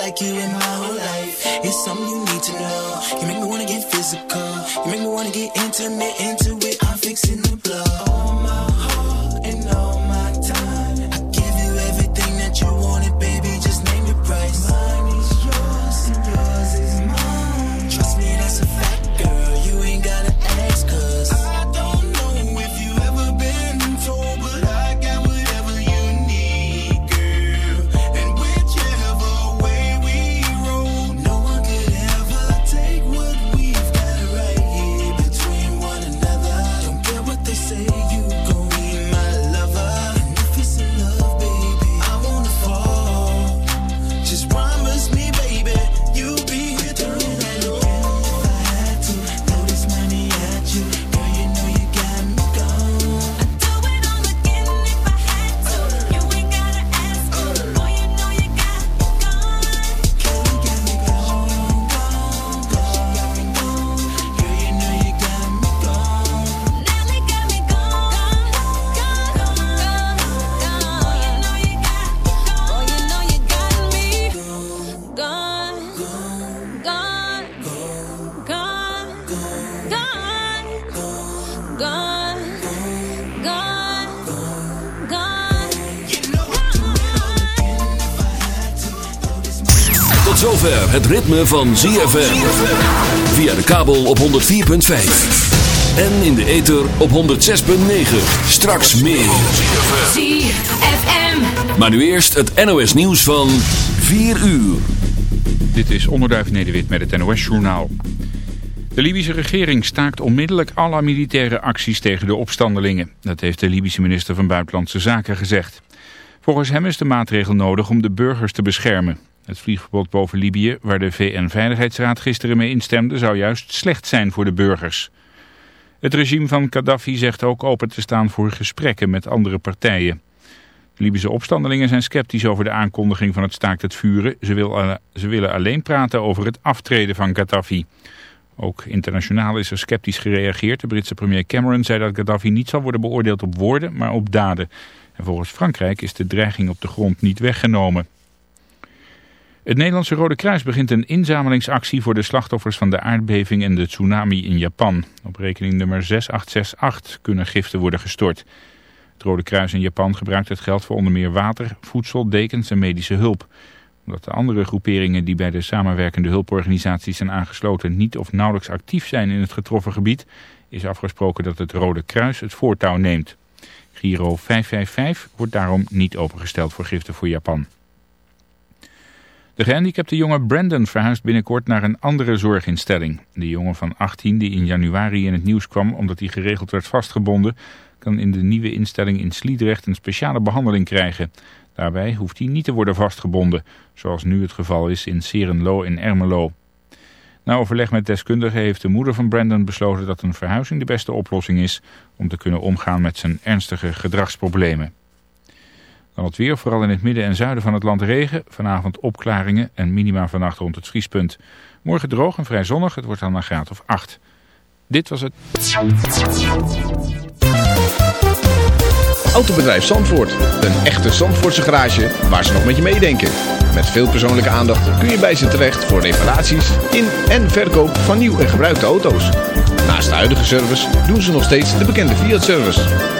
like you in my whole life. It's something you need to know. You make me wanna get physical. You make me wanna get intimate, into it. I'm fixing the blow. All my het ritme van ZFM. Via de kabel op 104.5. En in de ether op 106.9. Straks meer. ZFM. Maar nu eerst het NOS nieuws van 4 uur. Dit is Onderduif Nederwit met het NOS-journaal. De Libische regering staakt onmiddellijk alle militaire acties tegen de opstandelingen. Dat heeft de Libische minister van Buitenlandse Zaken gezegd. Volgens hem is de maatregel nodig om de burgers te beschermen. Het vliegverbod boven Libië, waar de VN-veiligheidsraad gisteren mee instemde, zou juist slecht zijn voor de burgers. Het regime van Gaddafi zegt ook open te staan voor gesprekken met andere partijen. De Libische opstandelingen zijn sceptisch over de aankondiging van het staakt het vuren. Ze, ze willen alleen praten over het aftreden van Gaddafi. Ook internationaal is er sceptisch gereageerd. De Britse premier Cameron zei dat Gaddafi niet zal worden beoordeeld op woorden, maar op daden. En volgens Frankrijk is de dreiging op de grond niet weggenomen. Het Nederlandse Rode Kruis begint een inzamelingsactie voor de slachtoffers van de aardbeving en de tsunami in Japan. Op rekening nummer 6868 kunnen giften worden gestort. Het Rode Kruis in Japan gebruikt het geld voor onder meer water, voedsel, dekens en medische hulp. Omdat de andere groeperingen die bij de samenwerkende hulporganisaties zijn aangesloten niet of nauwelijks actief zijn in het getroffen gebied, is afgesproken dat het Rode Kruis het voortouw neemt. Giro 555 wordt daarom niet opengesteld voor giften voor Japan. De gehandicapte jongen Brandon verhuist binnenkort naar een andere zorginstelling. De jongen van 18 die in januari in het nieuws kwam omdat hij geregeld werd vastgebonden... kan in de nieuwe instelling in Sliedrecht een speciale behandeling krijgen. Daarbij hoeft hij niet te worden vastgebonden, zoals nu het geval is in Serenlo en Ermelo. Na overleg met deskundigen heeft de moeder van Brandon besloten dat een verhuizing de beste oplossing is... om te kunnen omgaan met zijn ernstige gedragsproblemen. Dan het weer, vooral in het midden en zuiden van het land regen. Vanavond opklaringen en minima vannacht rond het vriespunt. Morgen droog en vrij zonnig, het wordt dan een graad of 8. Dit was het... Autobedrijf Zandvoort. Een echte Zandvoortse garage waar ze nog met je meedenken. Met veel persoonlijke aandacht kun je bij ze terecht voor reparaties in en verkoop van nieuw en gebruikte auto's. Naast de huidige service doen ze nog steeds de bekende Fiat-service.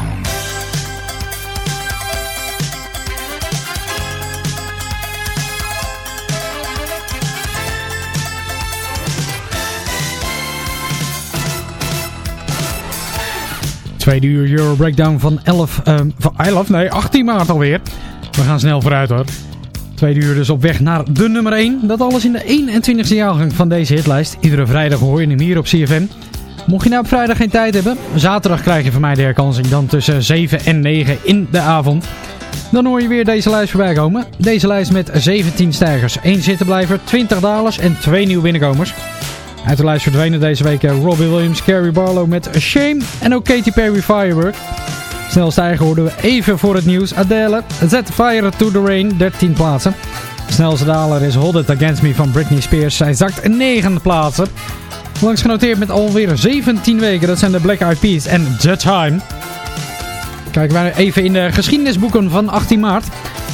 Tweede uur Euro Breakdown van 11, ehm, van 11, nee 18 maart alweer. We gaan snel vooruit hoor. Tweede uur dus op weg naar de nummer 1. Dat alles in de 21ste jaargang van deze hitlijst. Iedere vrijdag hoor je hem hier op CFM. Mocht je nou op vrijdag geen tijd hebben, zaterdag krijg je van mij de herkansing dan tussen 7 en 9 in de avond. Dan hoor je weer deze lijst voorbij komen. Deze lijst met 17 stijgers, 1 zittenblijver, 20 dalers en 2 nieuwe binnenkomers. Uit de lijst verdwenen deze week eh, Robbie Williams, Carrie Barlow met Shame en ook Katy Perry Firework. Snel stijgen hoorden we even voor het nieuws. Adele, Set Fire to the Rain, 13 plaatsen. Snelste daler is Hold It Against Me van Britney Spears. Zij zakt 9 plaatsen. Langs genoteerd met alweer 17 weken. Dat zijn de Black Eyed Peas en The Time. Kijken wij even in de geschiedenisboeken van 18 maart.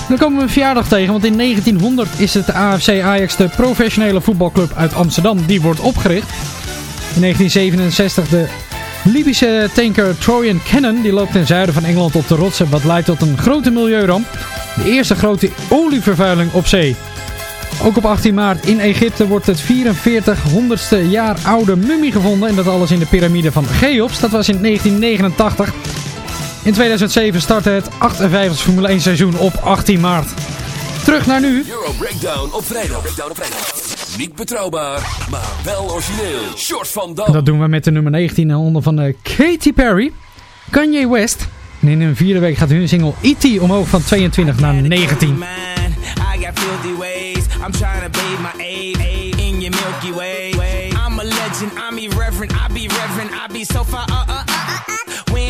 Dan komen we een verjaardag tegen, want in 1900 is het AFC Ajax de professionele voetbalclub uit Amsterdam. Die wordt opgericht. In 1967 de Libische tanker Trojan Cannon. Die loopt ten zuiden van Engeland op de rotsen, wat leidt tot een grote milieuramp. De eerste grote olievervuiling op zee. Ook op 18 maart in Egypte wordt het 4400ste jaar oude mummie gevonden. En dat alles in de piramide van Cheops. Dat was in 1989. In 2007 startte het 58 Formule 1 seizoen op 18 maart. Terug naar nu. Euro Breakdown op vrijdag. Breakdown op vrijdag. Niet betrouwbaar, maar wel origineel. Short van Dam. Dat doen we met de nummer 19 en onder van eh, Katy Perry. Kanye West. En in een vierde week gaat hun single E.T. omhoog van 22 naar 19. Man, I got filthy ways. I'm trying to bathe my aid in your Milky Way. I'm a legend, I'm irreverent, I be reverent, I be so far. Uh, uh,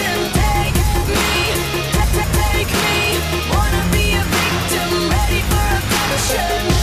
Take me, take me. wanna be a victim, ready for a passion.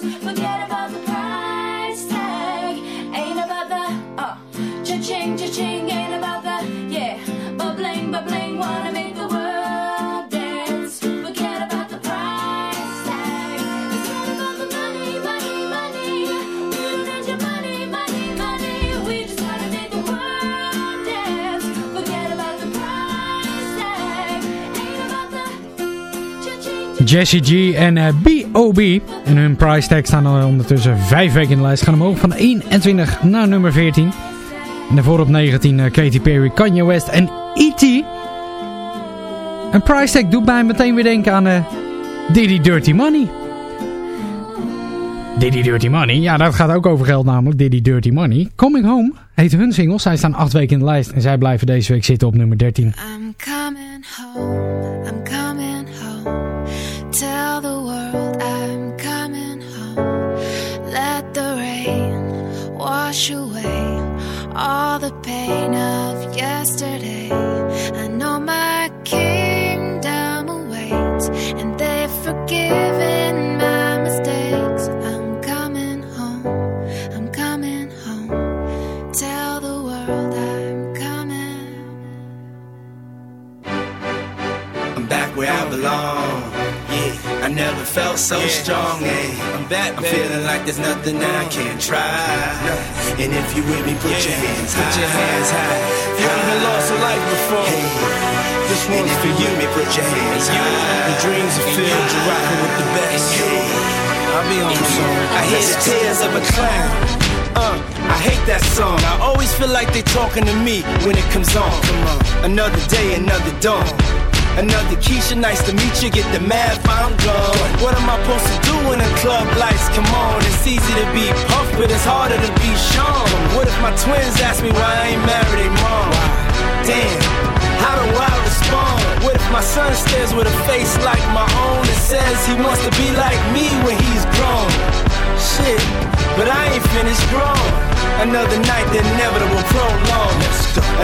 close. Jessie G en eh, B.O.B. En hun price tag staan al ondertussen vijf weken in de lijst. Gaan omhoog van 21 naar nummer 14. En daarvoor op 19 eh, Katy Perry, Kanye West en E.T. Een price tag doet mij meteen weer denken aan eh Diddy Dirty Money. Diddy Dirty Money, ja dat gaat ook over geld namelijk, Diddy Dirty Money. Coming Home heet hun single, zij staan acht weken in de lijst en zij blijven deze week zitten op nummer 13. I'm coming home, never felt so strong. Yeah, I'm back. I'm feeling like there's nothing I can't try. And if you with me, put your hands high. Put your hands high. You haven't lost a life before. This one's for you. Me, put your hands high. The dreams are filled. You're rocking with the best. I'll be on the song. I hear the tears of a clown. Uh, I hate that song. I always feel like they're talking to me when it comes on. Come on. Another day, another dawn. Another Keisha, nice to meet you. Get the math, I'm gone. What am I supposed to do when the club lights come on? It's easy to be puffed, but it's harder to be Sean. What if my twins ask me why I ain't married their mom? Damn, how do I respond? What if my son stares with a face like my own and says he wants to be like me when he's grown? Shit, but I ain't finished grown. Another night, the inevitable prolong.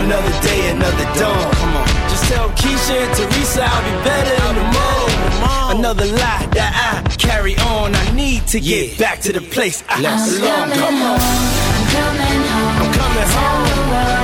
Another day, another dawn. Come on. Just tell Keisha and Teresa I'll be better in the morning. Another lie that I carry on. I need to get back to the place I belong. Come on. I'm coming home. I'm coming Tell home.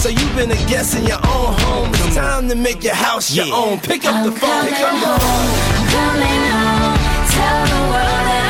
So you've been a guest in your own home. It's time to make your house your own. Pick up the phone, pick up the phone. I'm coming home. Tell the world that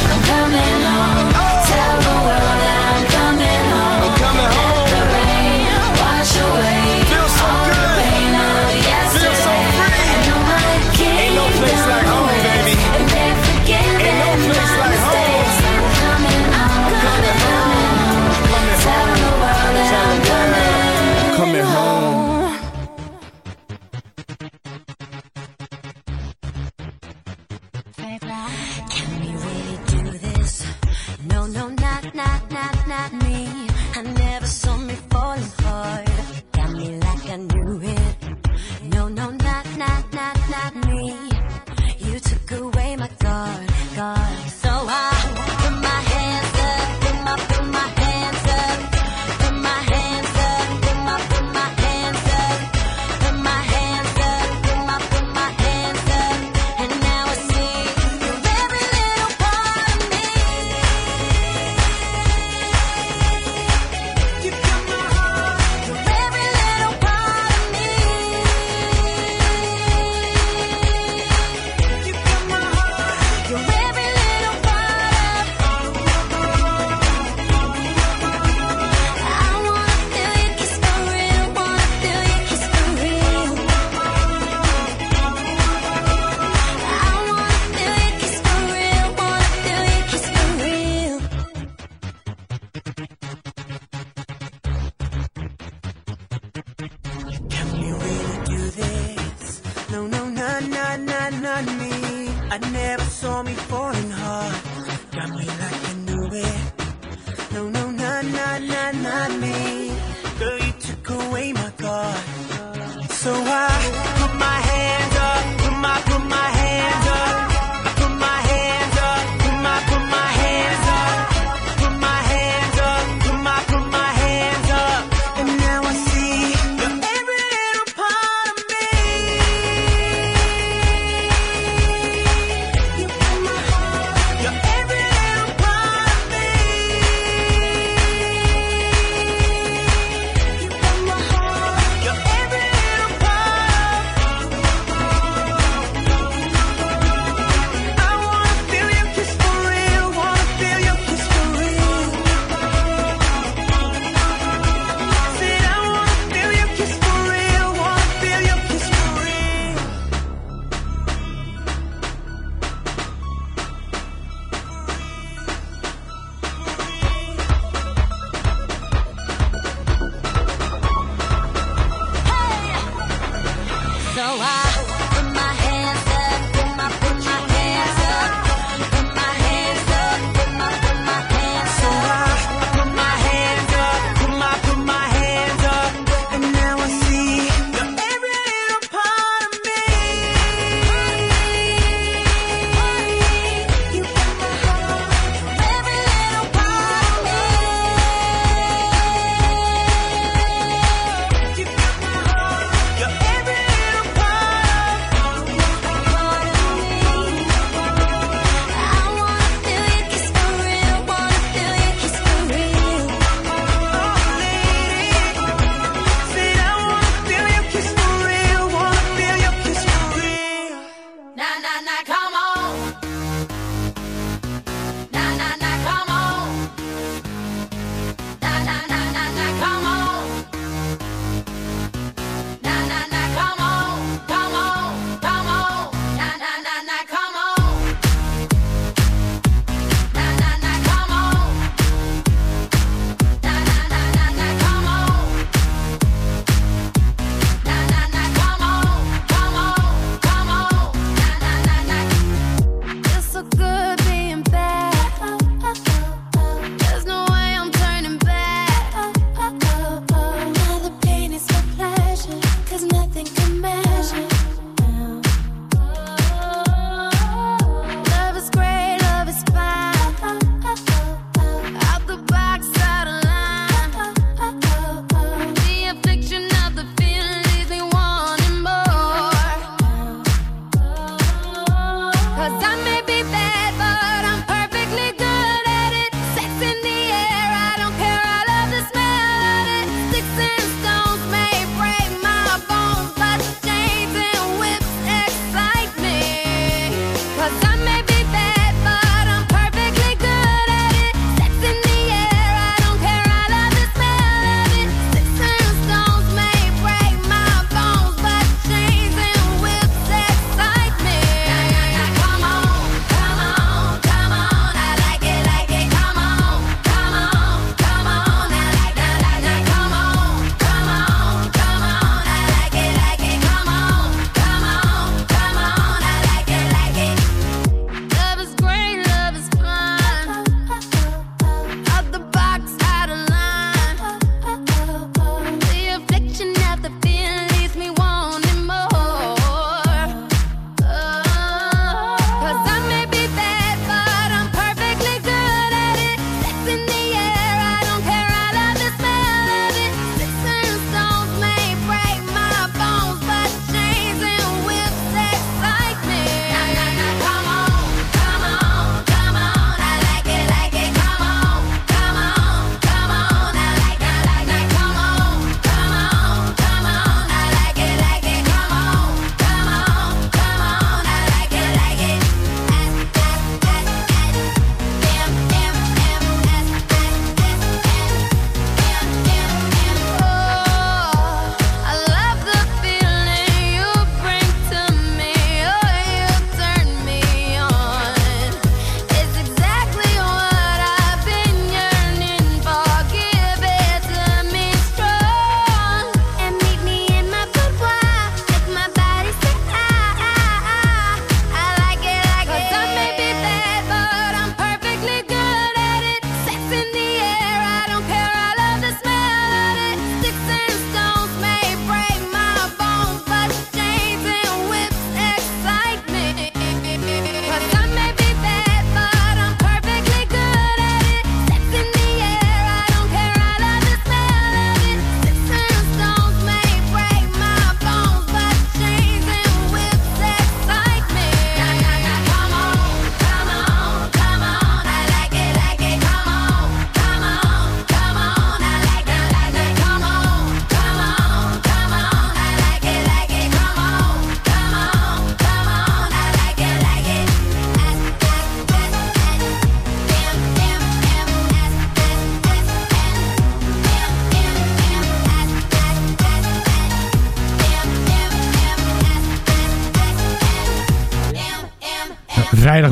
Coming home. Tell the world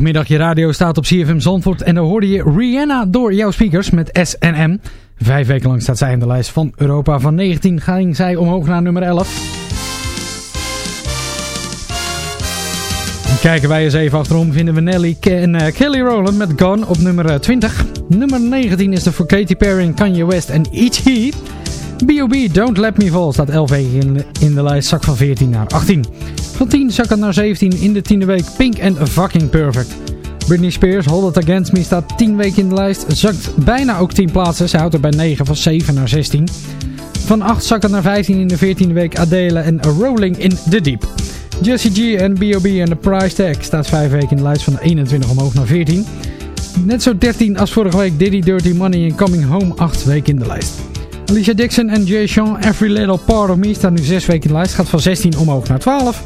Vrijdagmiddag, je radio staat op CFM Zandvoort en dan hoorde je Rihanna door jouw speakers met SNM. Vijf weken lang staat zij in de lijst van Europa. Van 19 ging zij omhoog naar nummer 11. En kijken wij eens even achterom, vinden we Nelly en uh, Kelly Rowland met Gone op nummer 20. Nummer 19 is er voor Katy Perry, Kanye West en E.T. B.O.B. Don't Let Me Fall staat 11 weken in, de lijst, zak van 14 naar 18. Van 10 zak het naar 17 in de tiende week, Pink and Fucking Perfect. Britney Spears, Hold It Against Me staat 10 weken in de lijst, zakt bijna ook 10 plaatsen. Ze houdt er bij 9 van 7 naar 16. Van 8 zak het naar 15 in de 14e week, Adele en Rolling in the Deep. Jessie G en B.O.B. en The Price Tag staat 5 weken in de lijst van 21 omhoog naar 14. Net zo 13 als vorige week Diddy Dirty Money en Coming Home 8 weken in de lijst. Alicia Dixon en Jay Sean, Every Little Part of Me staan nu 6 weken in de lijst. Gaat van 16 omhoog naar 12.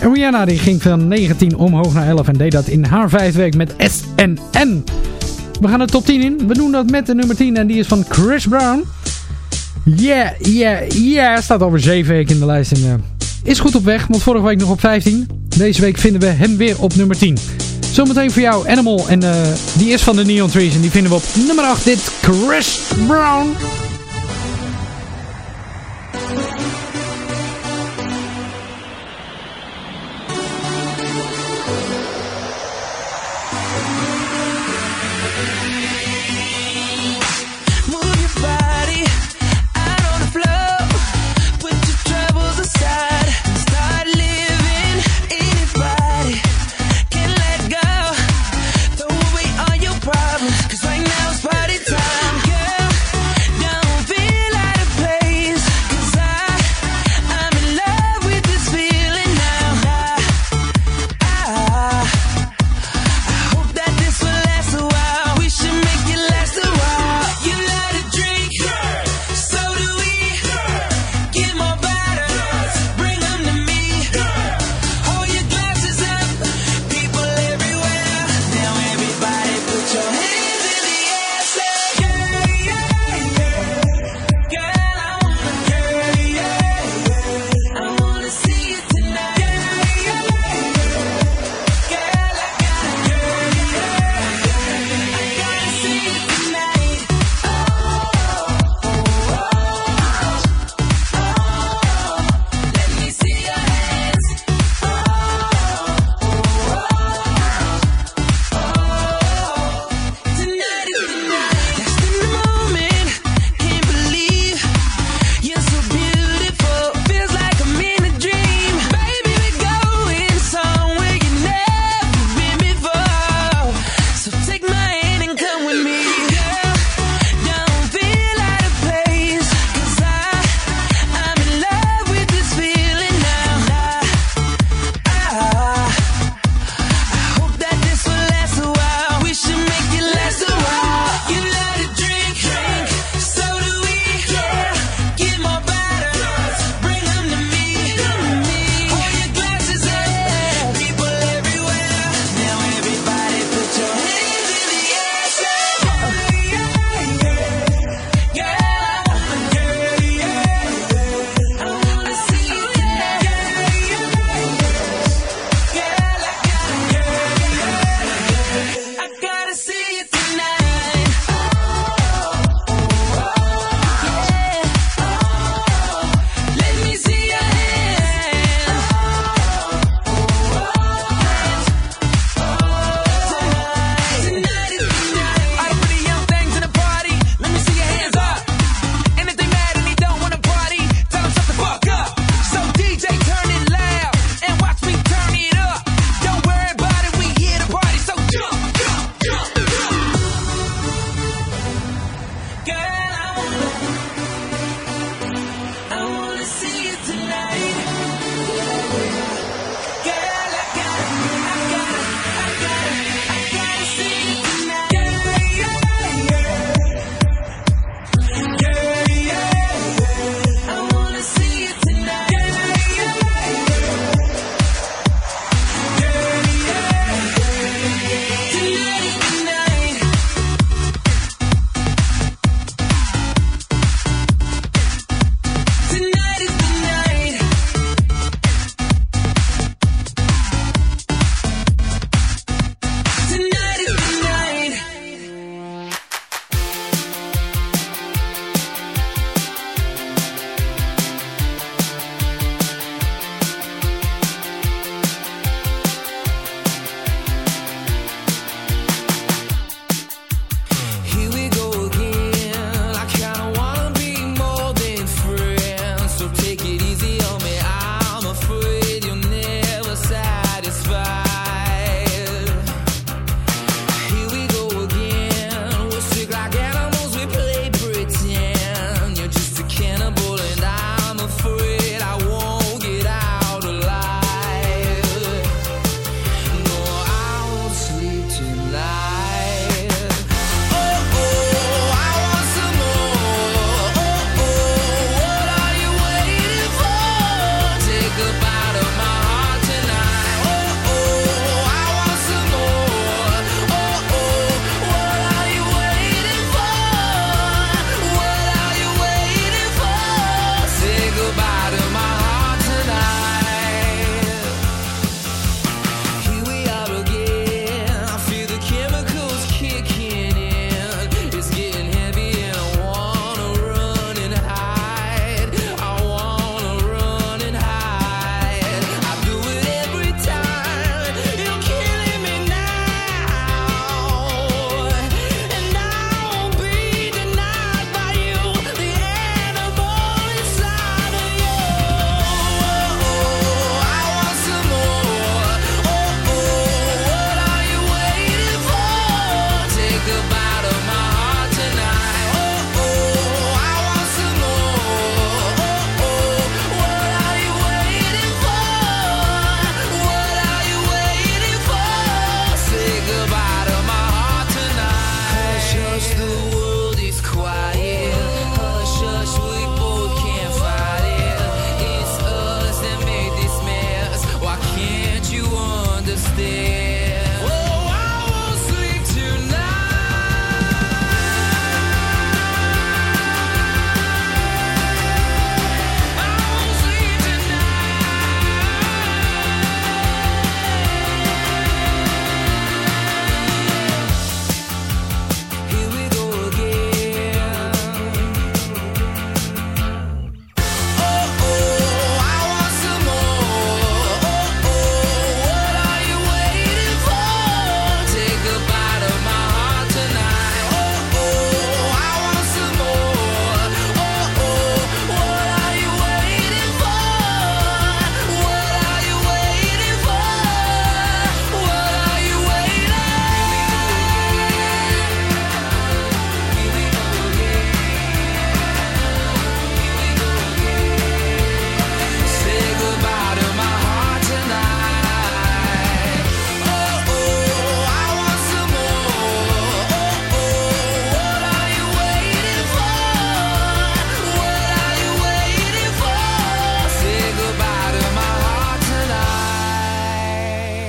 En Rihanna die ging van 19 omhoog naar 11 en deed dat in haar vijfde week met SNN. We gaan de top 10 in. We doen dat met de nummer 10 en die is van Chris Brown. Yeah, yeah, yeah. Staat over 7 weken in de lijst en uh, is goed op weg, want vorige week nog op 15. Deze week vinden we hem weer op nummer 10. Zometeen voor jou Animal en uh, die is van de Neon Trees en die vinden we op nummer 8. Dit Chris Brown.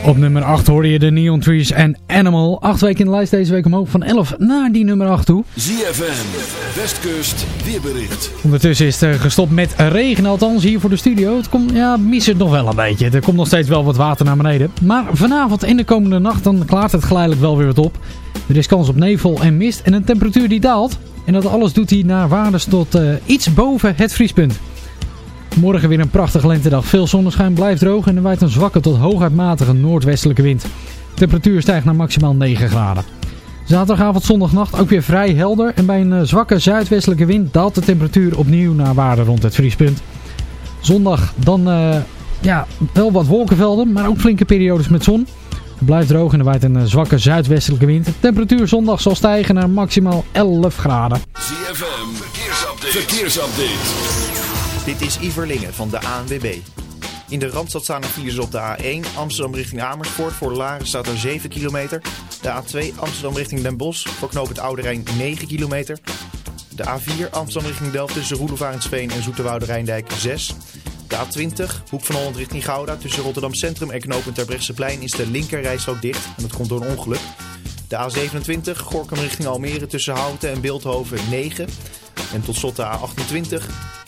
Op nummer 8 hoorde je de Neon Trees en Animal. Acht weken in de lijst deze week omhoog van 11 naar die nummer 8 toe. ZFM, Westkust, weerbericht. Ondertussen is het eh, gestopt met regen, althans hier voor de studio. Het komt, ja, mis het nog wel een beetje. Er komt nog steeds wel wat water naar beneden. Maar vanavond en de komende nacht dan klaart het geleidelijk wel weer wat op. Er is kans op nevel en mist en een temperatuur die daalt. En dat alles doet hij naar waardes tot eh, iets boven het vriespunt. Morgen weer een prachtige lentedag. Veel zonneschijn blijft droog en er waait een zwakke tot hooguit matige noordwestelijke wind. De temperatuur stijgt naar maximaal 9 graden. Zaterdagavond, zondagnacht ook weer vrij helder. En bij een eh, zwakke zuidwestelijke wind daalt de temperatuur opnieuw naar waarde rond het vriespunt. Zondag dan eh, ja, wel wat wolkenvelden, maar ook flinke periodes met zon. Het blijft droog en er waait een eh, zwakke zuidwestelijke wind. De temperatuur zondag zal stijgen naar maximaal 11 graden. ZFM, verkeersupdate. verkeersupdate. Dit is Iverlingen van de ANWB. In de Randstad staan er files op de A1 Amsterdam richting Amersfoort. Voor Laren staat er 7 kilometer. De A2 Amsterdam richting Den Bosch. Voor knoop het Oude Rijn 9 kilometer. De A4 Amsterdam richting Delft tussen Roelofarensveen en Zoeterwoude Rijndijk 6. De A20 Hoek van Holland richting Gouda. Tussen Rotterdam Centrum en knooppunt Terbrechtseplein is de linkerrijstrook dicht. En dat komt door een ongeluk. De A27 Gorkum richting Almere tussen Houten en Beeldhoven 9. En tot slot de A28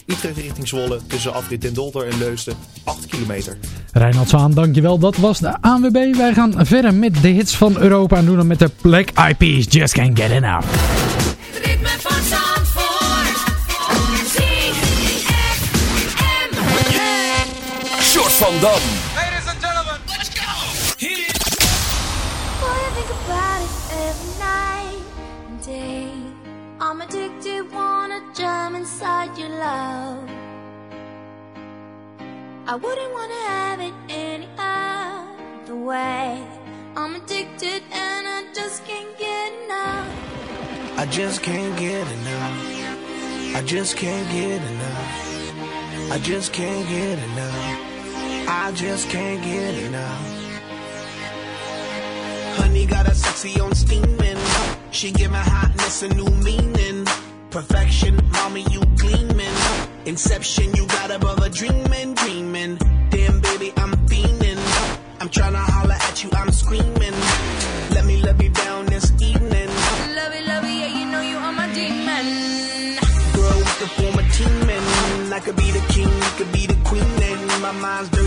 Utrecht richting Zwolle tussen Afrit Den Dolder en Leusden 8 kilometer. Reinhard Zwaan, dankjewel. Dat was de ANWB. Wij gaan verder met de hits van Europa en doen dan met de Black Eyed Peas. Just can't get enough. Het ritme van Zandvoort. Short van Dam. I'm addicted, wanna jump inside your love. I wouldn't wanna have it any other way. I'm addicted and I just can't get enough. I just can't get enough. I just can't get enough. I just can't get enough. I just can't get enough. Honey got a sexy on steaming. She give my hotness a new meaning. Perfection, mommy, you gleaming. Inception, you got above a dreaming, dreaming. Damn, baby, I'm fiending. I'm tryna holler at you, I'm screaming. Let me love you down this evening. Love it, love it, yeah, you know you are my demon. Girl, we could form a team and I could be the king, you could be the queen and my mind's dirty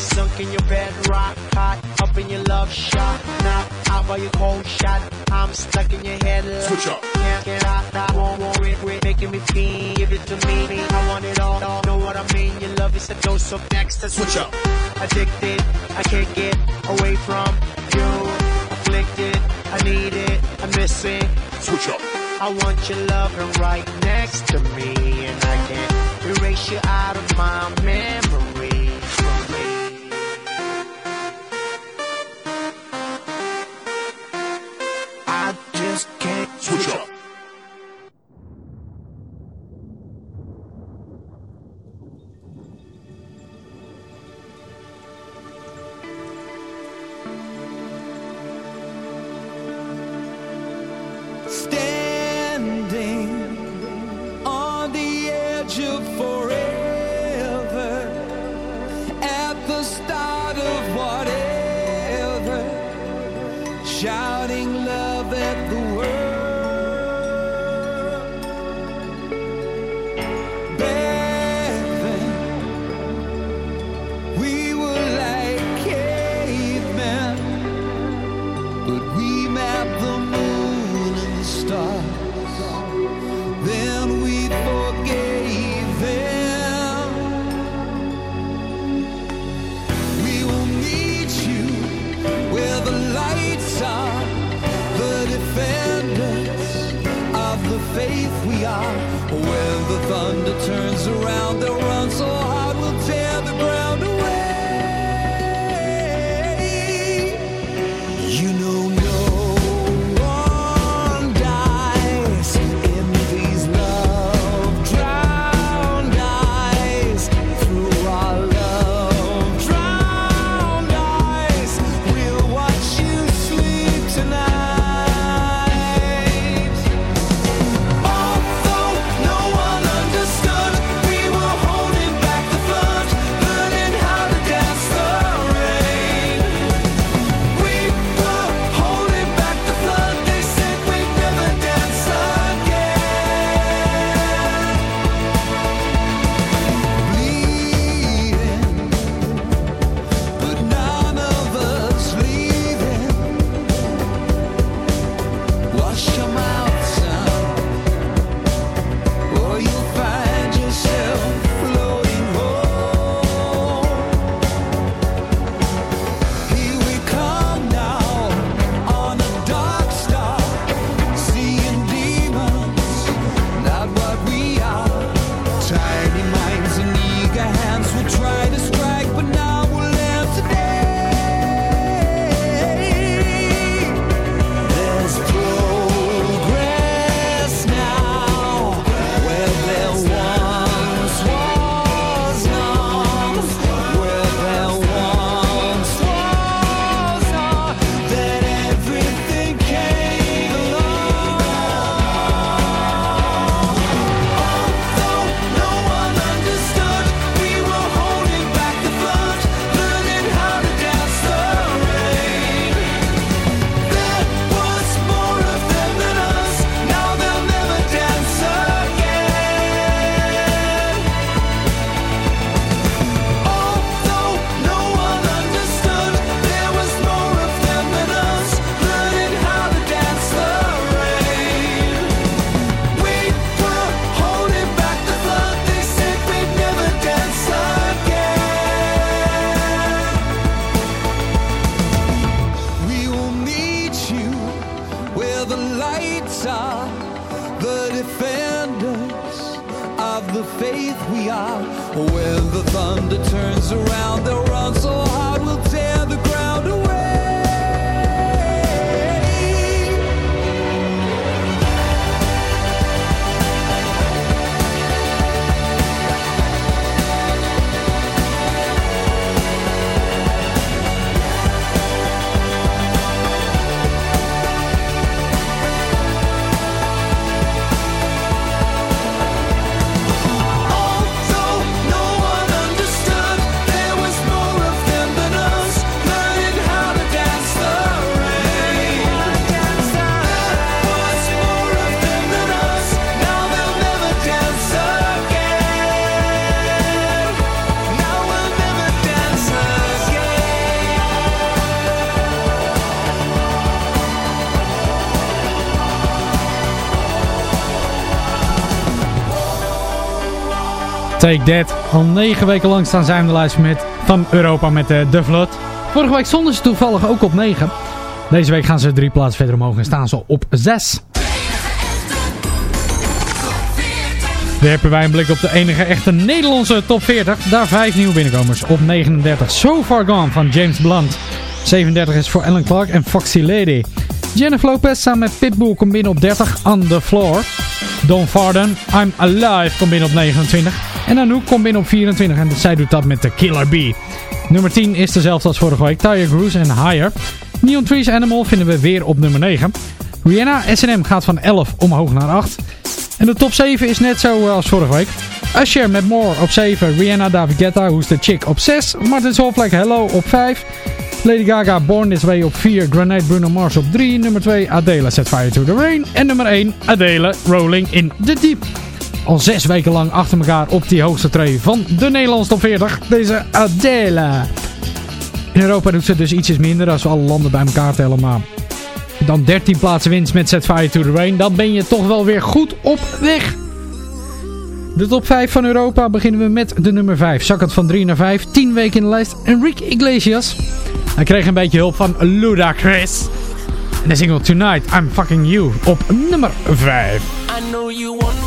Sunk in your bed, rock hot, up in your love shot, knock out by your cold shot. I'm stuck in your head. Switch up. Can't get out, I won't worry, quit making me feel. Give it to me, I want it all. Know what I mean? Your love is a dose of next. Switch up. Addicted, I can't get away from you. Afflicted, I need it, I miss it. Switch up. I want your loving right next to me, and I can't erase you out of my memory. Take That. Al negen weken lang staan zij in de lijst met, van Europa met de The Flood. Vorige week stonden ze toevallig ook op 9. Deze week gaan ze drie plaatsen verder omhoog en staan ze op 6. Werpen wij een blik op de enige echte Nederlandse top 40. Daar vijf nieuwe binnenkomers. Op 39 So Far Gone van James Blunt. 37 is voor Ellen Clark en Foxy Lady. Jennifer Lopez samen met Pitbull komt binnen op 30 On The Floor. Don Farden, I'm Alive komt binnen op 29. En Anouk komt binnen op 24 en zij doet dat met de Killer Bee. Nummer 10 is dezelfde als vorige week, Tyre Cruise en Higher. Neon Trees Animal vinden we weer op nummer 9. Rihanna S&M gaat van 11 omhoog naar 8. En de top 7 is net zo eh, als vorige week. Usher met More op 7. Rihanna David Guetta, Who's the Chick op 6. Martin Solveig Hello op 5. Lady Gaga Born This Way op 4. Grenade Bruno Mars op 3. Nummer 2 Adele Set Fire to the Rain. En nummer 1 Adele Rolling in the Deep. Al zes weken lang achter elkaar op die hoogste tree van de Nederlandse top 40. Deze Adele. In Europa doet ze dus ietsjes minder als we alle landen bij elkaar tellen. Maar dan 13 plaatsen winst met Set Fire to the Rain. Dan ben je toch wel weer goed op weg. De top 5 van Europa beginnen we met de nummer 5. Zakkend van 3 naar 5. 10 weken in de lijst. Enrique Iglesias. Hij kreeg een beetje hulp van Ludacris. En de single Tonight I'm Fucking You op nummer 5. I know you want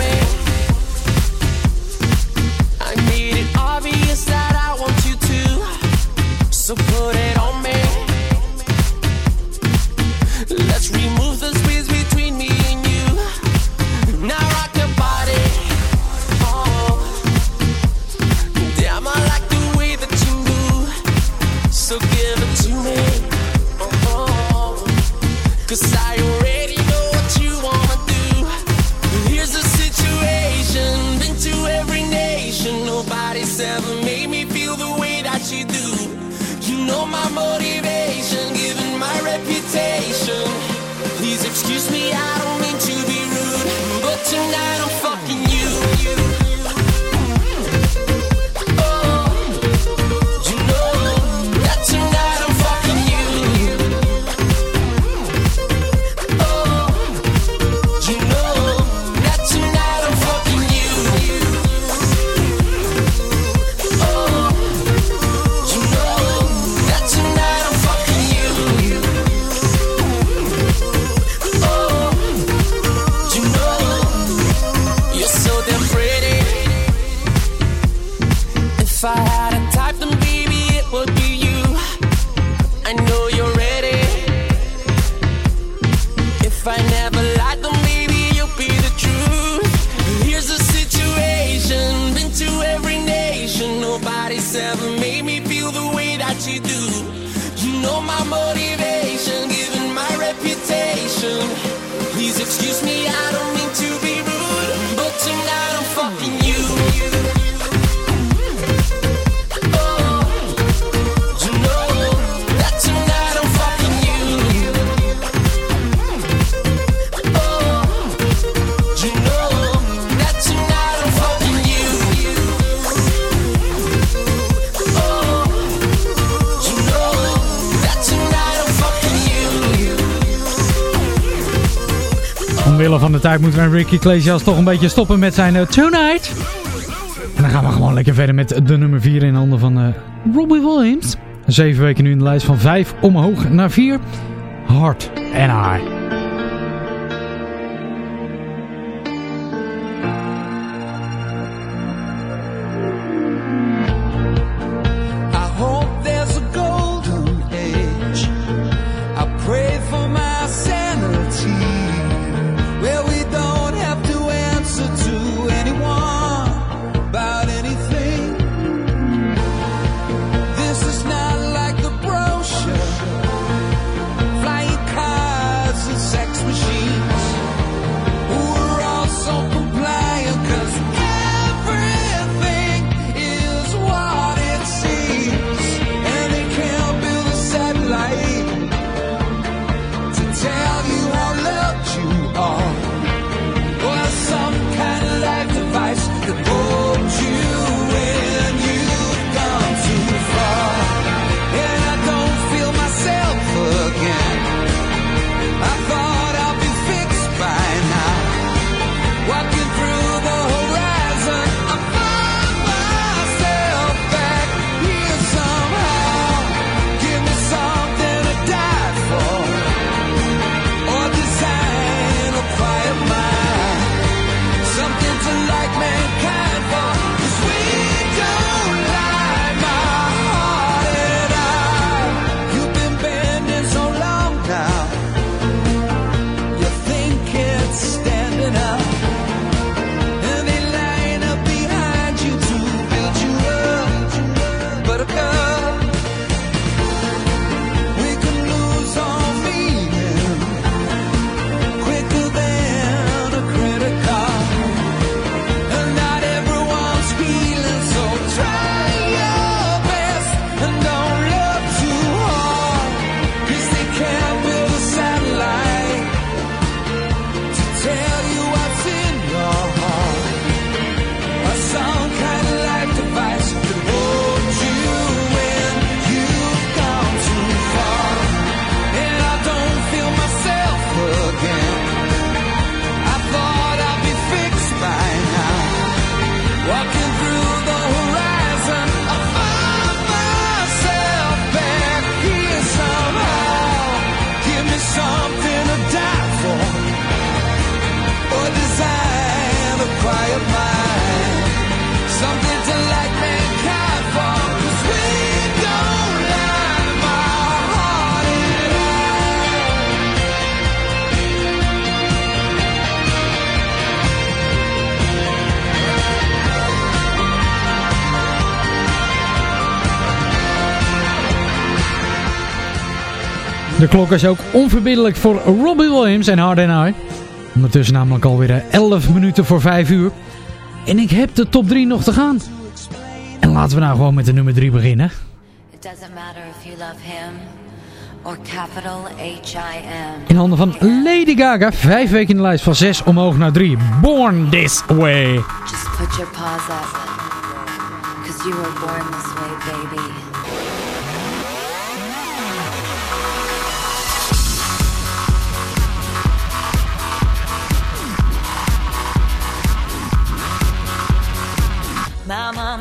Van de tijd moeten we Ricky Iglesias toch een beetje stoppen met zijn eh, Tonight. En dan gaan we gewoon lekker verder met de nummer 4 in handen van eh, Robbie Williams. Zeven weken nu in de lijst van 5 omhoog naar 4. Hard and I. klok is ook onverbiddelijk voor Robbie Williams en Hard and I. Ondertussen namelijk alweer 11 minuten voor 5 uur. En ik heb de top 3 nog te gaan. En laten we nou gewoon met de nummer 3 beginnen. It doesn't matter if you love him or capital H-I-M. In handen van Lady Gaga. Vijf weken in de lijst van 6 omhoog naar 3. Born This Way. Just put your paws up. Cause you were born this way, baby.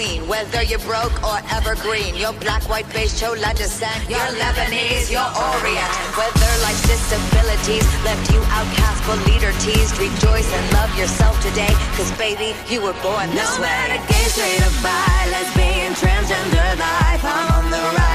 queen. Whether you're broke or evergreen, you're black, white, beige, chola descent. You're Lebanese, you're Orient. Whether life's disabilities left you outcast but leader teased, rejoice and love yourself today. Cause baby, you were born this No way. matter gay, straight or bi, lesbian, transgender life, I'm on the right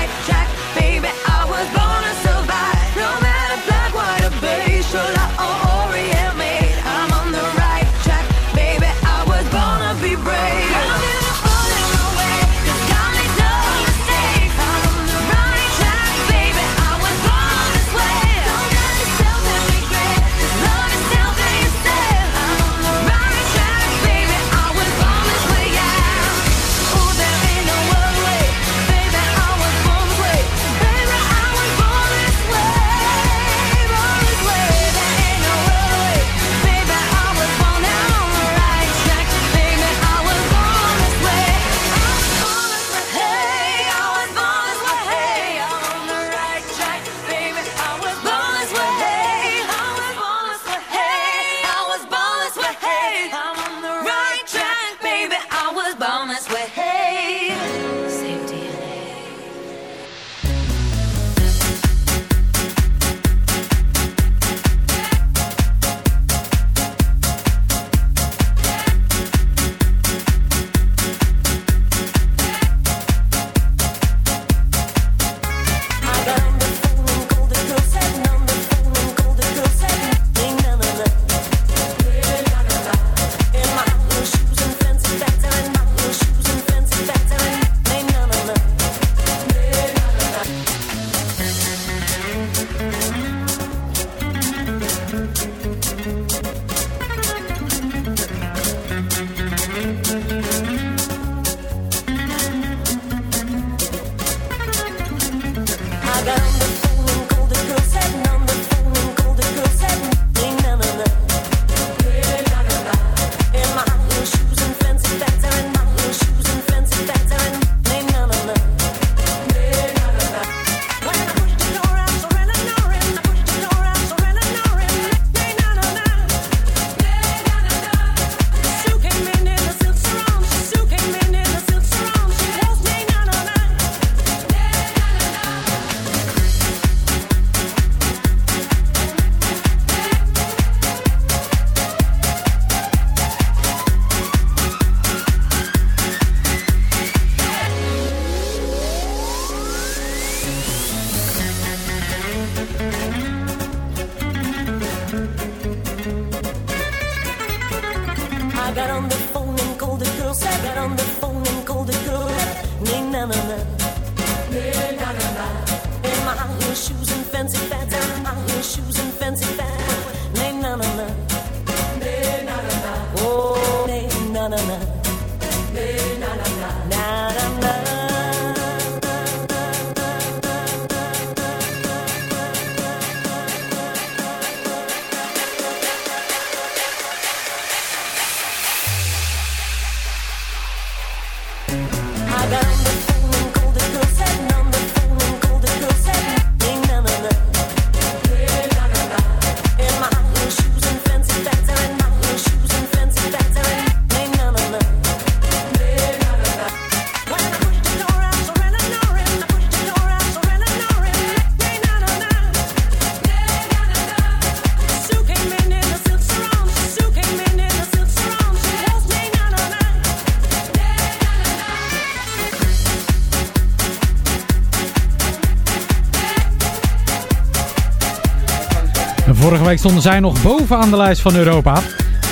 Vorige week stonden zij nog bovenaan de lijst van Europa.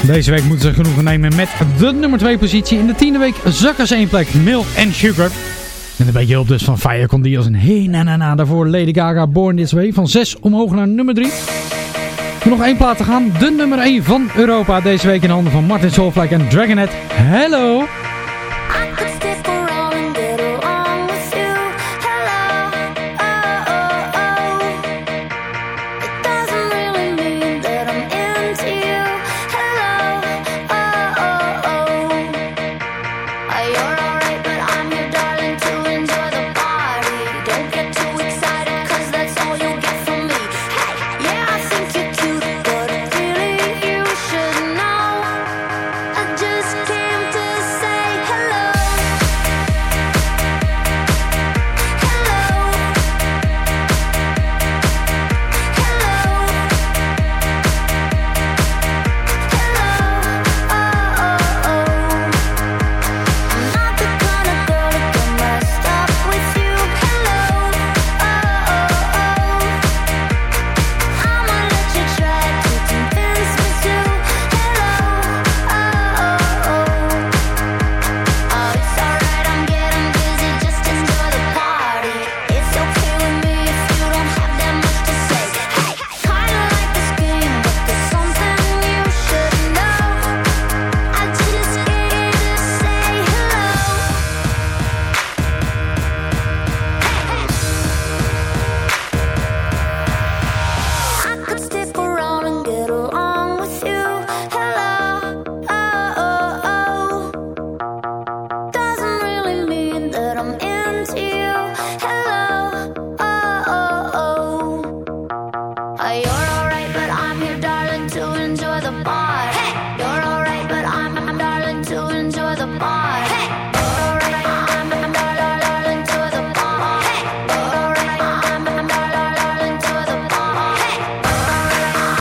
Deze week moeten ze genoegen nemen met de nummer 2 positie. In de tiende week zakken ze één plek, Milk and Sugar. En een beetje hulp dus van Fire komt die als een hey na na na. Daarvoor Lady Gaga Born This Way van 6 omhoog naar nummer 3. Nog één plaat te gaan. De nummer 1 van Europa deze week in handen van Martin Solveig en Dragonhead. Hello!